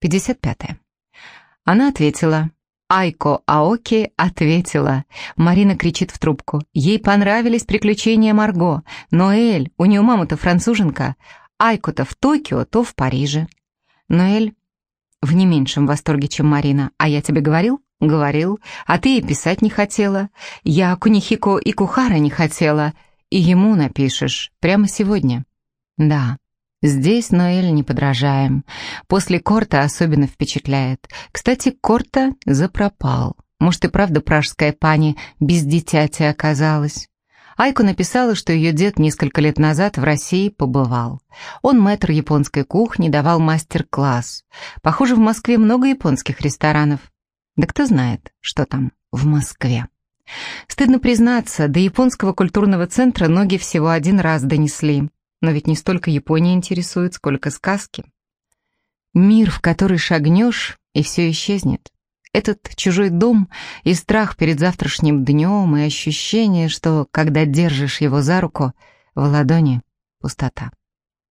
55. Она ответила. Айко Аоки ответила. Марина кричит в трубку. Ей понравились приключения Марго. Ноэль, у нее мама-то француженка. Айко-то в Токио, то в Париже. Ноэль в не меньшем восторге, чем Марина. А я тебе говорил? Говорил. А ты и писать не хотела. Я Кунихико и Кухара не хотела. И ему напишешь. Прямо сегодня. Да. Здесь Ноэль не подражаем. После Корта особенно впечатляет. Кстати, Корта запропал. Может, и правда пражская пани без дитяти оказалась. Айку написала, что ее дед несколько лет назад в России побывал. Он мэтр японской кухни, давал мастер-класс. Похоже, в Москве много японских ресторанов. Да кто знает, что там в Москве. Стыдно признаться, до японского культурного центра ноги всего один раз донесли. Но ведь не столько Япония интересует, сколько сказки. Мир, в который шагнешь, и все исчезнет. Этот чужой дом и страх перед завтрашним днем, и ощущение, что, когда держишь его за руку, в ладони пустота.